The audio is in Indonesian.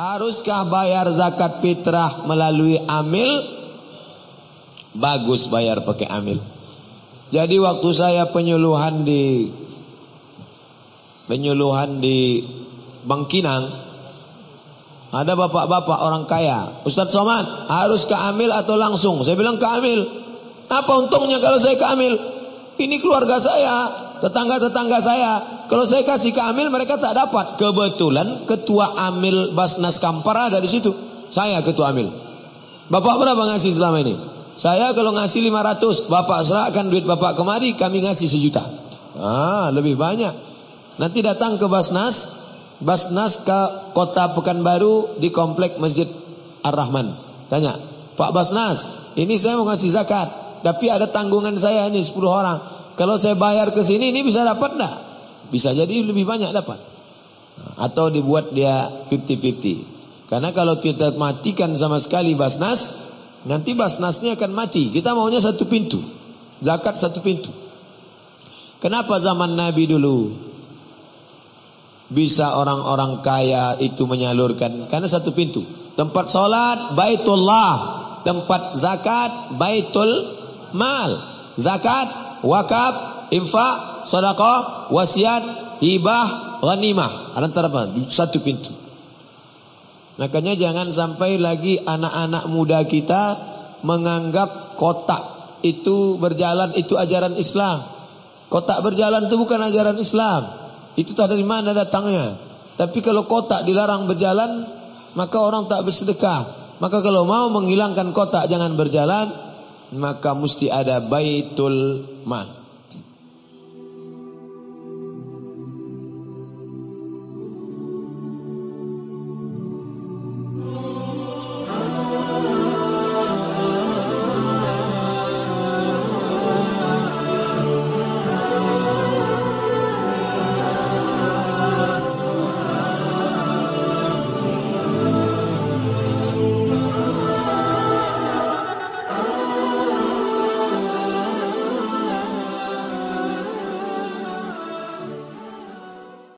Haruskah bayar zakat fitrah melalui amil? Bagus bayar pakai amil. Jadi waktu saya penyuluhan di penyuluhan di Bangkinang ada bapak-bapak orang kaya. Ustaz Somad, harus ke amil atau langsung? Saya bilang ke amil. Apa untungnya kalau saya ke amil? Ini keluarga saya, tetangga-tetangga saya. Kalau saya kasih ke Amil mereka tak dapat. Kebetulan ketua Amil Basnas Kampar ada di situ. Saya ketua Amil. Bapak berapa ngasih selama ini? Saya kalau ngasih 500, Bapak serahkan duit Bapak kemari, kami ngasih sejuta. Ah, lebih banyak. Nanti datang ke Basnas, Basnas ke Kota Pekanbaru di komplek Masjid Ar-Rahman. Tanya, Pak Basnas, ini saya mau ngasih zakat, tapi ada tanggungan saya ini 10 orang. Kalau saya bayar ke sini ini bisa dapat enggak? Bisa jadi lebih banyak dapat. Atau dibuat dia 50-50. Karena kalau kita matikan sama sekali Basnas, nanti Basnasnya akan mati. Kita maunya satu pintu. Zakat satu pintu. Kenapa zaman Nabi dulu bisa orang-orang kaya itu menyalurkan? Karena satu pintu. Tempat solat Baitullah, tempat zakat Baitul Mal. Zakat wakaf, infak, sedekah, wasiat, hibah, ghanimah. Antara apa? Satu pintu. Makanya jangan sampai lagi anak-anak muda kita menganggap kotak itu berjalan itu ajaran Islam. Kotak berjalan itu bukan ajaran Islam. Itu tak dari mana datangnya. Tapi kalau kotak dilarang berjalan, maka orang tak bersedekah. Maka kalau mau menghilangkan kotak jangan berjalan, maka mesti ada baitul mal.